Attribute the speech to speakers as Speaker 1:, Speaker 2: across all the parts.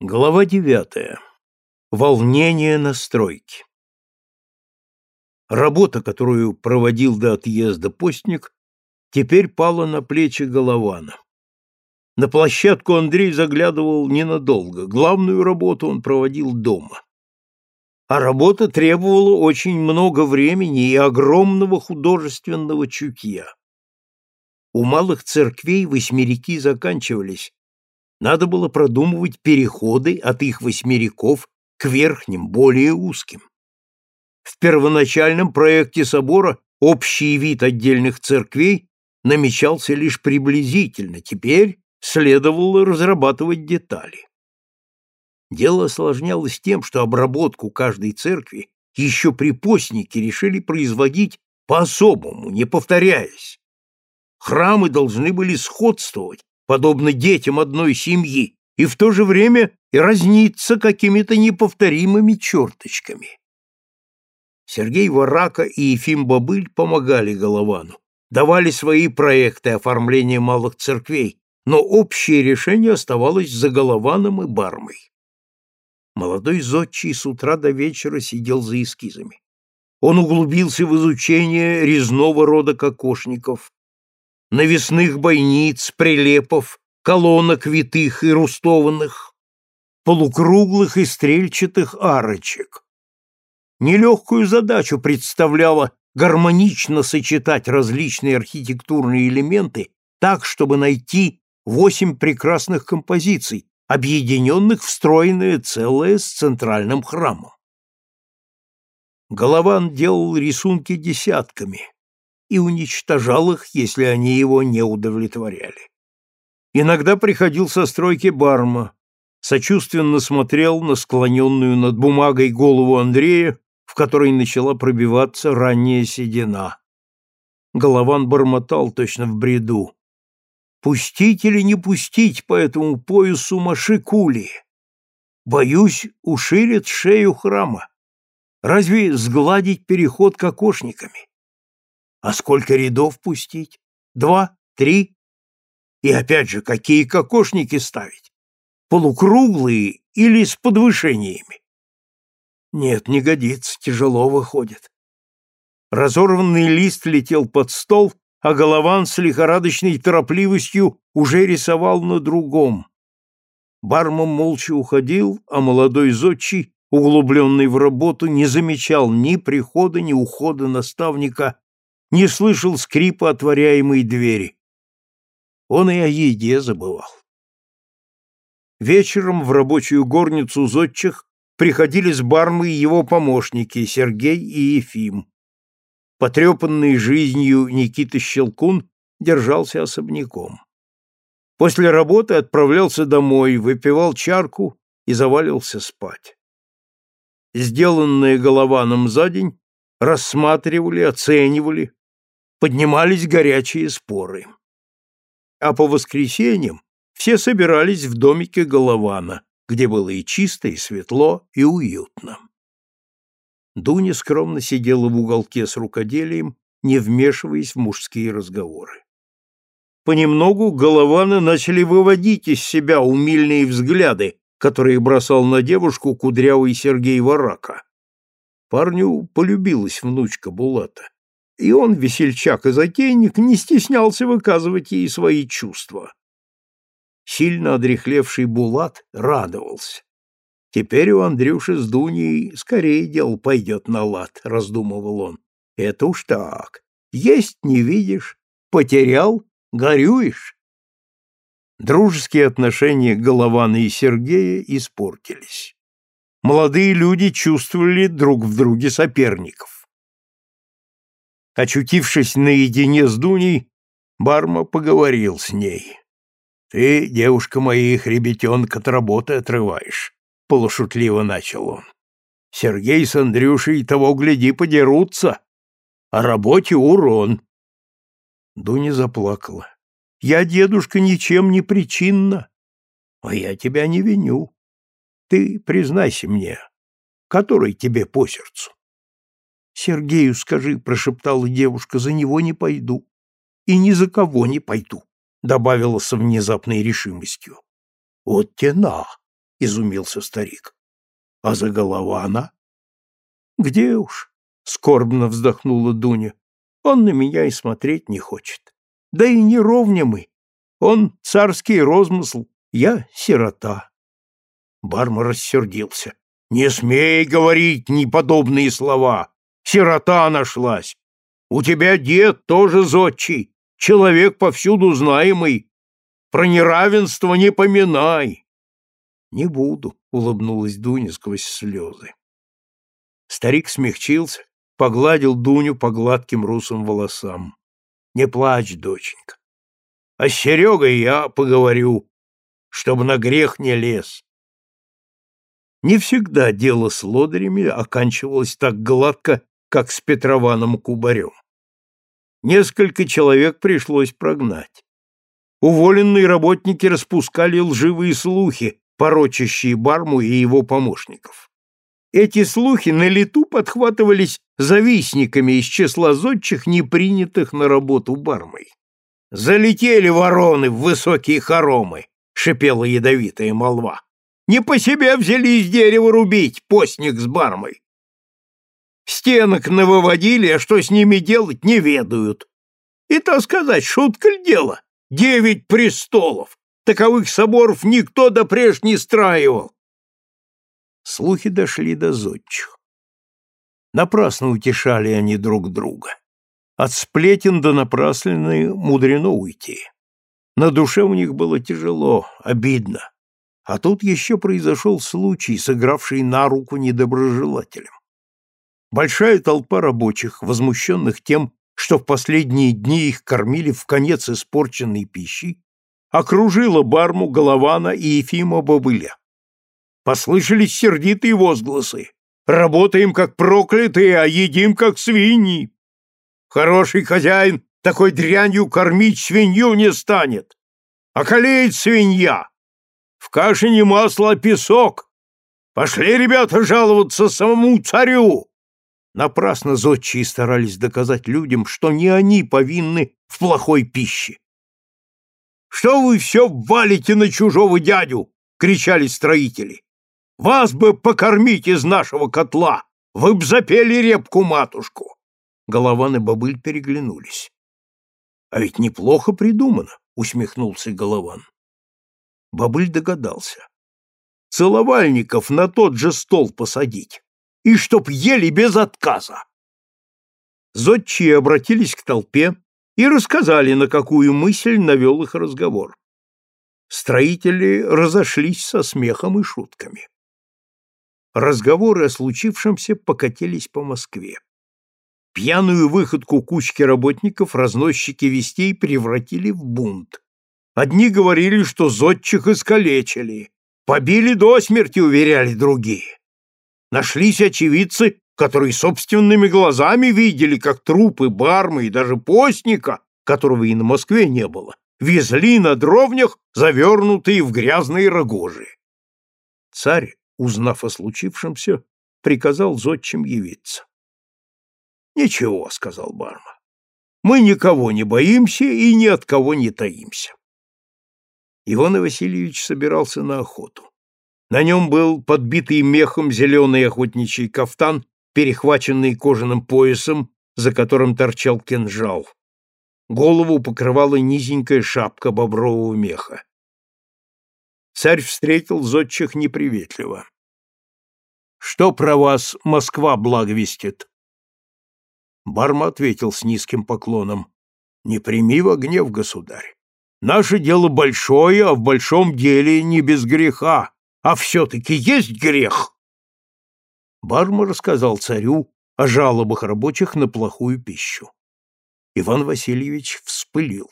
Speaker 1: Глава девятая. Волнение на стройке. Работа, которую проводил до отъезда постник, теперь пала на плечи Голована. На площадку Андрей заглядывал ненадолго, главную работу он проводил дома. А работа требовала очень много времени и огромного художественного чутья. У малых церквей восьмерики заканчивались, надо было продумывать переходы от их восьмериков к верхним, более узким. В первоначальном проекте собора общий вид отдельных церквей намечался лишь приблизительно, теперь следовало разрабатывать детали. Дело осложнялось тем, что обработку каждой церкви еще при постнике решили производить по-особому, не повторяясь. Храмы должны были сходствовать подобно детям одной семьи, и в то же время и разниться какими-то неповторимыми черточками. Сергей Варака и Ефим Бабыль помогали Головану, давали свои проекты оформления малых церквей, но общее решение оставалось за Голованом и Бармой. Молодой зодчий с утра до вечера сидел за эскизами. Он углубился в изучение резного рода кокошников, навесных бойниц, прилепов, колонок витых и рустованных, полукруглых и стрельчатых арочек. Нелегкую задачу представляло гармонично сочетать различные архитектурные элементы так, чтобы найти восемь прекрасных композиций, объединенных в стройное целое с центральным храмом. Голован делал рисунки десятками, и уничтожал их, если они его не удовлетворяли. Иногда приходил со стройки Барма, сочувственно смотрел на склоненную над бумагой голову Андрея, в которой начала пробиваться ранняя седина. Голован бормотал точно в бреду. «Пустить или не пустить по этому поясу маши кули? Боюсь, уширит шею храма. Разве сгладить переход кокошниками? А сколько рядов пустить? Два? Три? И опять же, какие кокошники ставить? Полукруглые или с подвышениями? Нет, не годится, тяжело выходит. Разорванный лист летел под стол, а Голован с лихорадочной торопливостью уже рисовал на другом. Бармом молча уходил, а молодой зодчий, углубленный в работу, не замечал ни прихода, ни ухода наставника не слышал скрипа отворяемой двери. Он и о еде забывал. Вечером в рабочую горницу зодчих приходили с бармы его помощники Сергей и Ефим. Потрепанный жизнью Никита Щелкун держался особняком. После работы отправлялся домой, выпивал чарку и завалился спать. Сделанное Голованом за день рассматривали, оценивали, поднимались горячие споры. А по воскресеньям все собирались в домике Голована, где было и чисто, и светло, и уютно. Дуня скромно сидела в уголке с рукоделием, не вмешиваясь в мужские разговоры. Понемногу Голованы начали выводить из себя умильные взгляды, которые бросал на девушку кудрявый Сергей Варака. Парню полюбилась внучка Булата и он, весельчак и затейник, не стеснялся выказывать ей свои чувства. Сильно одрехлевший Булат радовался. Теперь у Андрюши с Дуней скорее дело пойдет на лад, раздумывал он. Это уж так. Есть не видишь, потерял, горюешь. Дружеские отношения Голована и Сергея испортились. Молодые люди чувствовали друг в друге соперников. Очутившись наедине с Дуней, Барма поговорил с ней. «Ты, девушка моих, ребятенка от работы отрываешь», — полушутливо начал он. «Сергей с Андрюшей того, гляди, подерутся, а работе урон». Дуня заплакала. «Я, дедушка, ничем не причинна, а я тебя не виню. Ты признайся мне, который тебе по сердцу?» Сергею скажи, прошептала девушка, за него не пойду. И ни за кого не пойду, добавила со внезапной решимостью. Вот тена. — изумился старик. — А за Голована? — Где уж? — скорбно вздохнула Дуня. — Он на меня и смотреть не хочет. Да и не ровня мы. Он царский розмысл, я сирота. Барма рассердился. — Не смей говорить неподобные слова. Сирота нашлась. У тебя дед тоже зодчий, человек повсюду знаемый. Про неравенство не поминай. — Не буду, — улыбнулась Дуня сквозь слезы. Старик смягчился, погладил Дуню по гладким русым волосам. — Не плачь, доченька. А с Серегой я поговорю, чтобы на грех не лез. Не всегда дело с лодырями оканчивалось так гладко, как с Петрованом Кубарем. Несколько человек пришлось прогнать. Уволенные работники распускали лживые слухи, порочащие Барму и его помощников. Эти слухи на лету подхватывались завистниками из числа зодчих, не принятых на работу Бармой. «Залетели вороны в высокие хоромы!» — шипела ядовитая молва. «Не по себе взялись дерево рубить, постник с Бармой. Стенок навыводили, а что с ними делать, не ведают. И то сказать, шутка ли дело? Девять престолов! Таковых соборов никто допреж не страивал. Слухи дошли до зодчих. Напрасно утешали они друг друга. От сплетен до напрасленной мудрено уйти. На душе у них было тяжело, обидно. А тут еще произошел случай, сыгравший на руку недоброжелателям. Большая толпа рабочих, возмущенных тем, что в последние дни их кормили в конец испорченной пищей, окружила Барму, Голована и Ефима Бобыля. Послышались сердитые возгласы. «Работаем, как проклятые, а едим, как свиньи!» «Хороший хозяин такой дрянью кормить свинью не станет! Околеет свинья! В каше не масло, а песок! Пошли, ребята, жаловаться самому царю!» Напрасно зодчие старались доказать людям, что не они повинны в плохой пище. «Что вы все валите на чужого дядю?» — кричали строители. «Вас бы покормить из нашего котла! Вы б запели репку-матушку!» Голован и Бобыль переглянулись. «А ведь неплохо придумано», — усмехнулся Голован. Бобыль догадался. «Целовальников на тот же стол посадить и чтоб ели без отказа. Зодчие обратились к толпе и рассказали, на какую мысль навел их разговор. Строители разошлись со смехом и шутками. Разговоры о случившемся покатились по Москве. Пьяную выходку кучки работников разносчики вестей превратили в бунт. Одни говорили, что зодчих искалечили, побили до смерти, уверяли другие. Нашлись очевидцы, которые собственными глазами видели, как трупы Бармы и даже постника, которого и на Москве не было, везли на дровнях, завернутые в грязные рогожи. Царь, узнав о случившемся, приказал зодчим явиться. «Ничего», — сказал Барма, — «мы никого не боимся и ни от кого не таимся». Иван Васильевич собирался на охоту. На нем был подбитый мехом зеленый охотничий кафтан, перехваченный кожаным поясом, за которым торчал кинжал. Голову покрывала низенькая шапка бобрового меха. Царь встретил зодчих неприветливо. — Что про вас Москва благовестит? Барма ответил с низким поклоном. — Не прими во гнев, государь. Наше дело большое, а в большом деле не без греха. А все-таки есть грех. Барма рассказал царю о жалобах рабочих на плохую пищу. Иван Васильевич вспылил.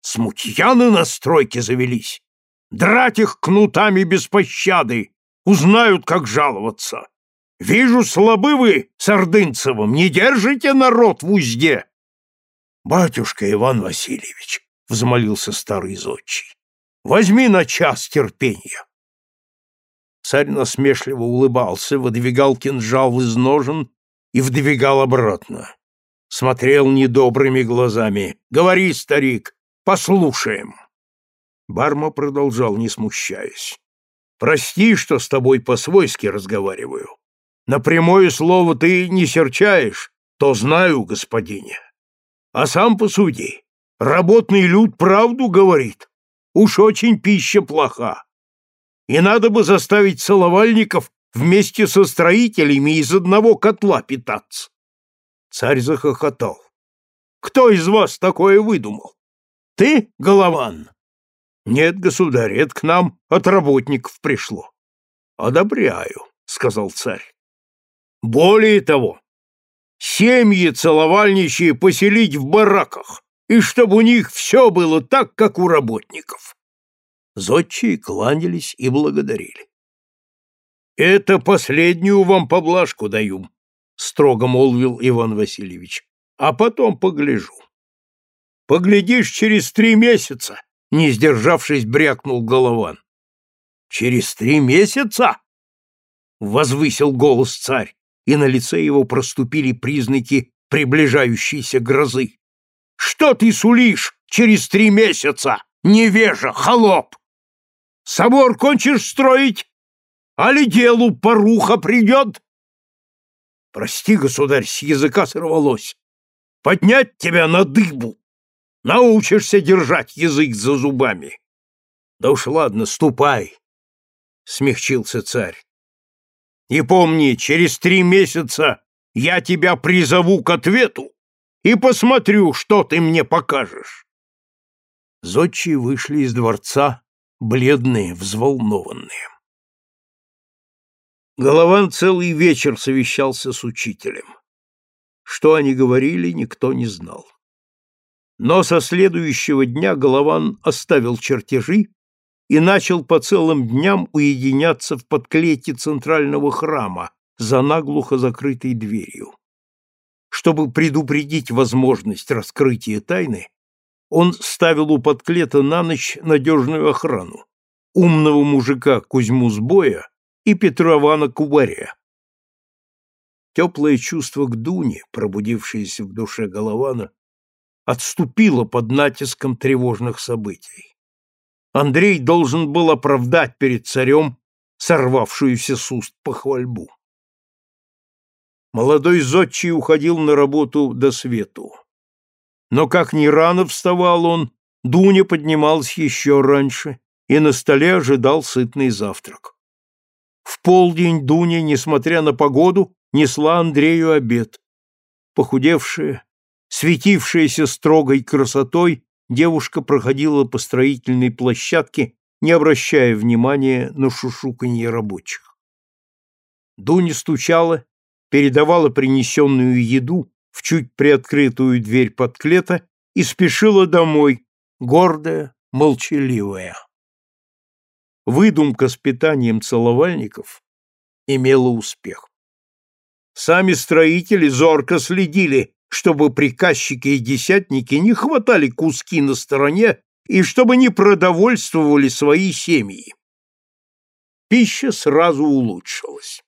Speaker 1: Смутьяны на стройке завелись. Драть их кнутами без пощады. Узнают, как жаловаться. Вижу, слабы вы с Ордынцевым, не держите народ в узде. Батюшка Иван Васильевич, — взмолился старый зодчий, — возьми на час терпения. Царь насмешливо улыбался, выдвигал кинжал из ножен и вдвигал обратно. Смотрел недобрыми глазами. «Говори, старик, послушаем!» Барма продолжал, не смущаясь. Прости, что с тобой по-свойски разговариваю. На прямое слово ты не серчаешь, то знаю, господине. А сам посуди. Работный люд правду говорит. Уж очень пища плоха. И надо бы заставить целовальников вместе со строителями из одного котла питаться. Царь захохотал. Кто из вас такое выдумал? Ты, Голован? Нет, государь, это к нам от работников пришло. Одобряю, сказал царь. Более того, семьи целовальничьи поселить в бараках, и чтобы у них все было так, как у работников. Зодчие кланялись и благодарили. «Это последнюю вам поблажку даю», — строго молвил Иван Васильевич, — «а потом погляжу». «Поглядишь через три месяца», — не сдержавшись, брякнул Голован. «Через три месяца?» — возвысил голос царь, и на лице его проступили признаки приближающейся грозы. «Что ты сулишь через три месяца, невежа, холоп? Собор кончишь строить? Али делу поруха придет? Прости, государь, с языка сорвалось. Поднять тебя на дыбу. Научишься держать язык за зубами. Да уж ладно, ступай, — смягчился царь. И помни, через три месяца я тебя призову к ответу и посмотрю, что ты мне покажешь. Зодчие вышли из дворца бледные, взволнованные. Голован целый вечер совещался с учителем. Что они говорили, никто не знал. Но со следующего дня Голован оставил чертежи и начал по целым дням уединяться в подклете центрального храма за наглухо закрытой дверью. Чтобы предупредить возможность раскрытия тайны, он ставил у подклета на ночь надежную охрану, умного мужика Кузьму Сбоя и Петрована Кубаря. Теплое чувство к Дуне, пробудившееся в душе Голована, отступило под натиском тревожных событий. Андрей должен был оправдать перед царем сорвавшуюся с уст похвальбу. Молодой зодчий уходил на работу до свету. Но как ни рано вставал он, Дуня поднималась еще раньше, и на столе ожидал сытный завтрак. В полдень Дуня, несмотря на погоду, несла Андрею обед. Похудевшая, светившаяся строгой красотой, девушка проходила по строительной площадке, не обращая внимания на шушуканье рабочих. Дуня стучала, передавала принесенную еду в чуть приоткрытую дверь подклета и спешила домой, гордая, молчаливая. Выдумка с питанием целовальников имела успех. Сами строители зорко следили, чтобы приказчики и десятники не хватали куски на стороне и чтобы не продовольствовали свои семьи. Пища сразу улучшилась.